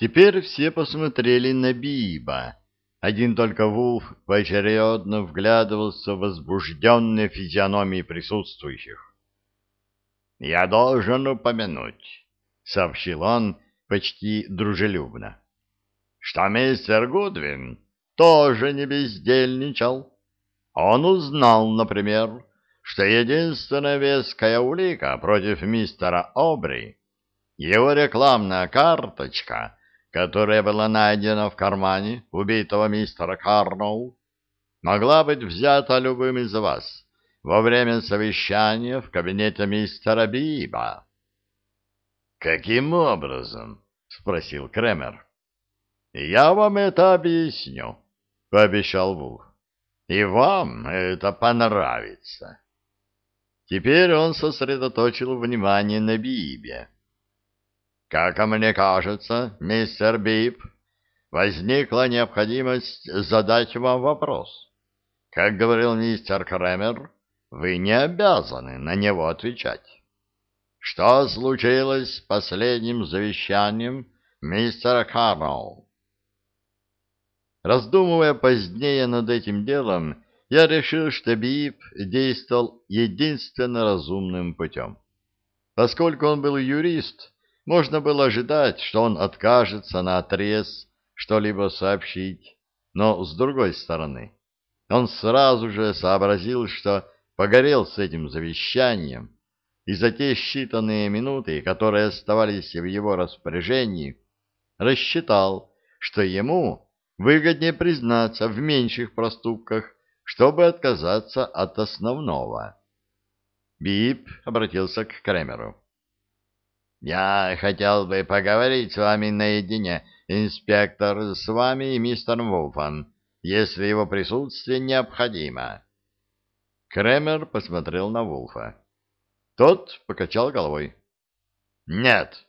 Теперь все посмотрели на Биба. Один только Вулф поочередно вглядывался в возбужденные физиономии присутствующих. «Я должен упомянуть», — сообщил он почти дружелюбно, — «что мистер Гудвин тоже не бездельничал. Он узнал, например, что единственная веская улика против мистера Обри — его рекламная карточка — которая была найдена в кармане убитого мистера Карноу, могла быть взята любым из вас во время совещания в кабинете мистера Биба. «Каким образом?» — спросил Кремер. «Я вам это объясню», — пообещал Вулф. «И вам это понравится». Теперь он сосредоточил внимание на Бибе. Как мне кажется, мистер Бип, возникла необходимость задать вам вопрос. Как говорил мистер Кремер, вы не обязаны на него отвечать. Что случилось с последним завещанием мистера Карноу? Раздумывая позднее над этим делом, я решил, что Бип действовал единственно разумным путем. Поскольку он был юрист, можно было ожидать, что он откажется на отрез что-либо сообщить, но с другой стороны, он сразу же сообразил, что погорел с этим завещанием, и за те считанные минуты, которые оставались в его распоряжении, рассчитал, что ему выгоднее признаться в меньших проступках, чтобы отказаться от основного. Бип обратился к Кремеру. Я хотел бы поговорить с вами наедине, инспектор, с вами и мистером Вулфом, если его присутствие необходимо. Кремер посмотрел на Вулфа. Тот покачал головой. Нет.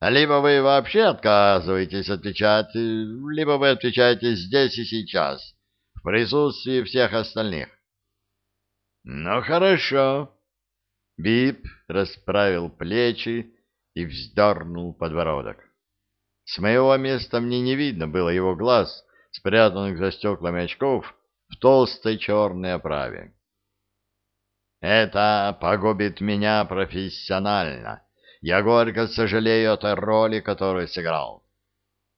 Либо вы вообще отказываетесь отвечать, либо вы отвечаете здесь и сейчас, в присутствии всех остальных. Ну, хорошо. Бип расправил плечи, и вздернул подбородок. С моего места мне не видно было его глаз, спрятанных за стеклами очков в толстой черной оправе. «Это погубит меня профессионально. Я горько сожалею о той роли, которую сыграл.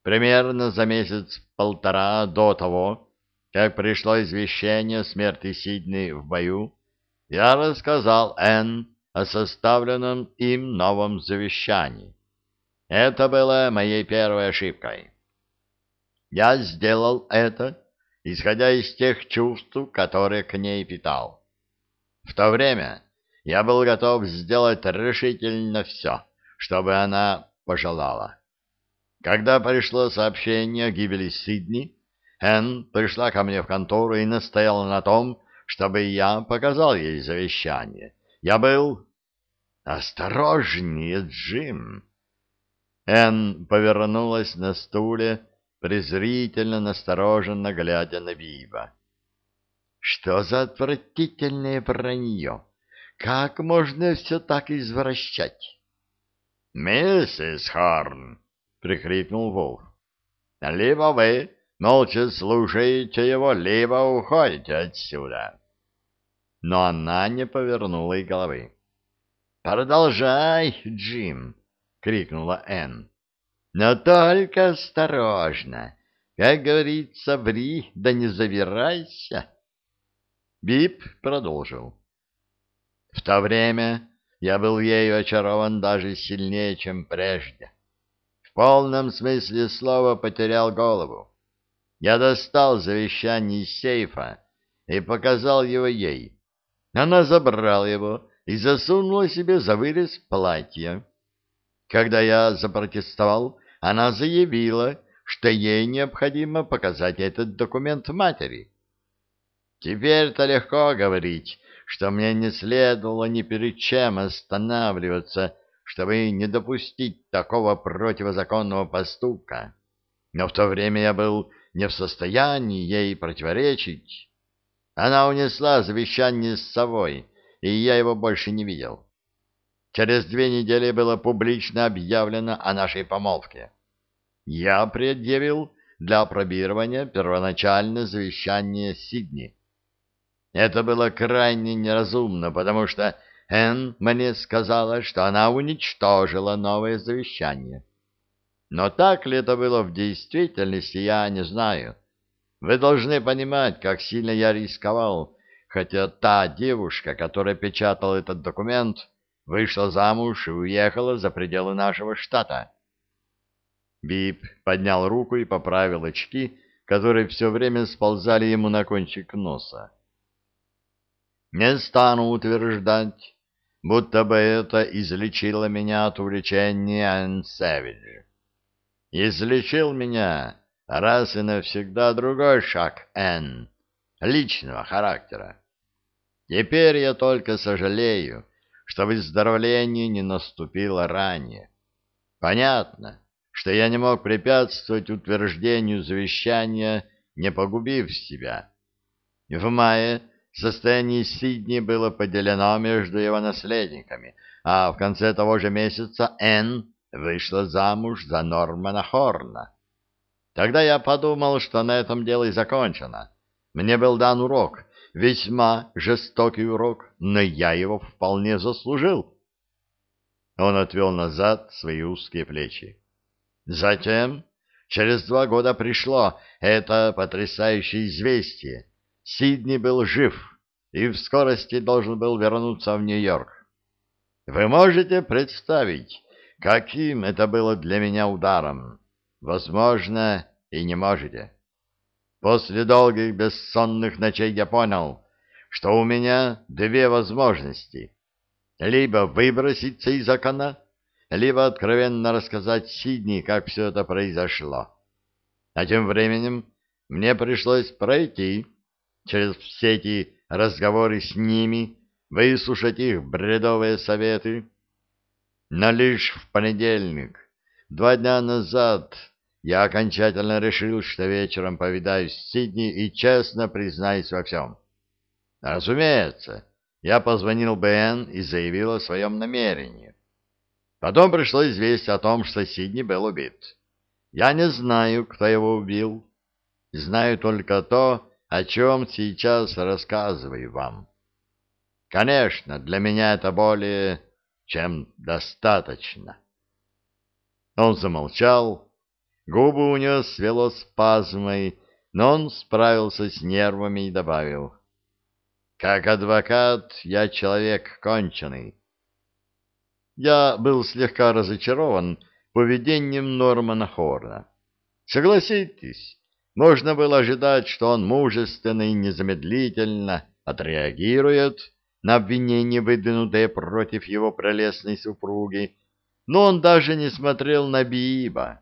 Примерно за месяц-полтора до того, как пришло извещение о смерти Сидни в бою, я рассказал Энн о составленном им новом завещании. Это было моей первой ошибкой. Я сделал это, исходя из тех чувств, которые к ней питал. В то время я был готов сделать решительно все, чтобы она пожелала. Когда пришло сообщение о гибели Сидни, Энн пришла ко мне в контору и настояла на том, чтобы я показал ей завещание — я был... Осторожнее, Джим! Энн повернулась на стуле, презрительно настороженно глядя на Биба. Что за отвратительное вранье? Как можно все так извращать? — Миссис Хорн! — прикрикнул Волк. — Либо вы молча слушаете его, либо уходите отсюда но она не повернула и головы. «Продолжай, Джим!» — крикнула Энн. «Но только осторожно! Как говорится, ври, да не завирайся!» Бип продолжил. «В то время я был ею очарован даже сильнее, чем прежде. В полном смысле слова потерял голову. Я достал завещание из сейфа и показал его ей» Она забрала его и засунула себе за вырез платья. Когда я запротестовал, она заявила, что ей необходимо показать этот документ матери. Теперь-то легко говорить, что мне не следовало ни перед чем останавливаться, чтобы не допустить такого противозаконного поступка. Но в то время я был не в состоянии ей противоречить. Она унесла завещание с собой, и я его больше не видел. Через две недели было публично объявлено о нашей помолвке. Я предъявил для опробирования первоначальное завещание Сидни. Это было крайне неразумно, потому что Энн мне сказала, что она уничтожила новое завещание. Но так ли это было в действительности, я не знаю. Вы должны понимать, как сильно я рисковал, хотя та девушка, которая печатала этот документ, вышла замуж и уехала за пределы нашего штата. Бип поднял руку и поправил очки, которые все время сползали ему на кончик носа. Не стану утверждать, будто бы это излечило меня от увлечения Энн. Излечил меня раз и навсегда другой шаг Энн, личного характера. Теперь я только сожалею, что выздоровление не наступило ранее. Понятно, что я не мог препятствовать утверждению завещания, не погубив себя. В мае состояние Сидни было поделено между его наследниками, а в конце того же месяца Энн вышла замуж за Нормана Хорна. Тогда я подумал, что на этом дело и закончено. Мне был дан урок, весьма жестокий урок, но я его вполне заслужил. Он отвел назад свои узкие плечи. Затем, через два года пришло это потрясающее известие. Сидни был жив и в скорости должен был вернуться в Нью-Йорк. Вы можете представить, каким это было для меня ударом? Возможно, и не можете. После долгих бессонных ночей я понял, что у меня две возможности. Либо выброситься из окна, либо откровенно рассказать Сидни, как все это произошло. А тем временем мне пришлось пройти через все эти разговоры с ними, выслушать их бредовые советы. Но лишь в понедельник, два дня назад, я окончательно решил, что вечером повидаюсь с Сидни и честно признаюсь во всем. Разумеется, я позвонил Бен и заявил о своем намерении. Потом пришло известие о том, что Сидни был убит. Я не знаю, кто его убил. Знаю только то, о чем сейчас рассказываю вам. Конечно, для меня это более чем достаточно. Он замолчал, губы у него свело спазмой, но он справился с нервами и добавил. «Как адвокат я человек конченый. Я был слегка разочарован поведением Нормана Хорна. Согласитесь, можно было ожидать, что он мужественно и незамедлительно отреагирует на обвинение, выдвинутое против его прелестной супруги, но он даже не смотрел на Бииба.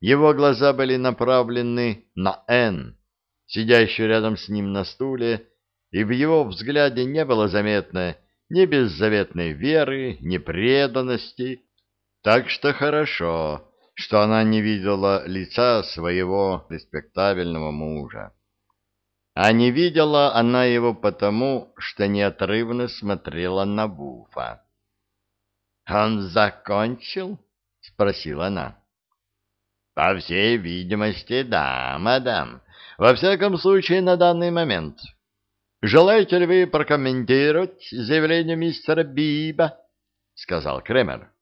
Его глаза были направлены на Энн, сидящую рядом с ним на стуле, и в его взгляде не было заметно ни беззаветной веры, ни преданности. Так что хорошо, что она не видела лица своего респектабельного мужа. А не видела она его потому, что неотрывно смотрела на Буфа. «Он закончил?» — спросила она. «По всей видимости, да, мадам. Во всяком случае, на данный момент». Желаете ли вы прокомментировать заявление мистера Биба? — сказал Кремер.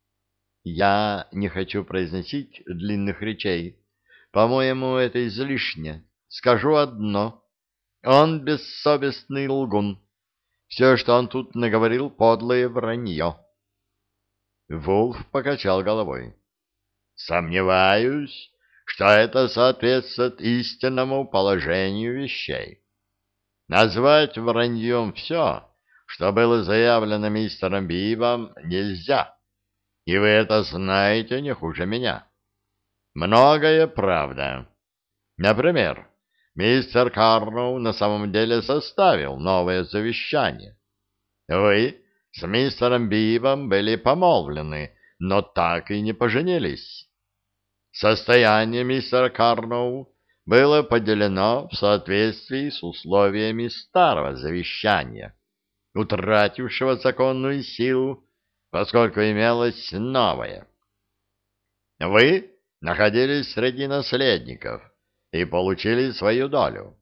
— Я не хочу произносить длинных речей. По-моему, это излишне. Скажу одно. Он бессовестный лгун. Все, что он тут наговорил, подлое вранье. Вулф покачал головой. — Сомневаюсь, что это соответствует истинному положению вещей. Назвать враньем все, что было заявлено мистером Бибом, нельзя. И вы это знаете не хуже меня. Многое правда. Например, мистер Карноу на самом деле составил новое завещание. Вы с мистером Бибом были помолвлены, но так и не поженились. Состояние мистера Карноу было поделено в соответствии с условиями старого завещания, утратившего законную силу, поскольку имелось новое. Вы находились среди наследников и получили свою долю.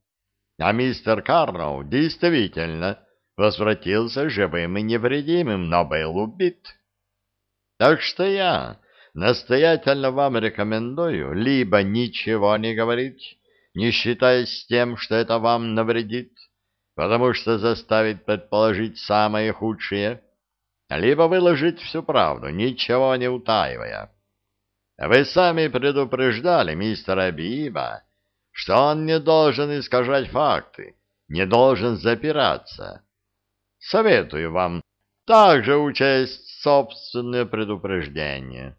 А мистер Карноу действительно возвратился живым и невредимым, но был убит. Так что я настоятельно вам рекомендую либо ничего не говорить, не считаясь тем, что это вам навредит, потому что заставит предположить самое худшее, либо выложить всю правду, ничего не утаивая. Вы сами предупреждали мистера Биба, что он не должен искажать факты, не должен запираться. Советую вам также учесть собственное предупреждение.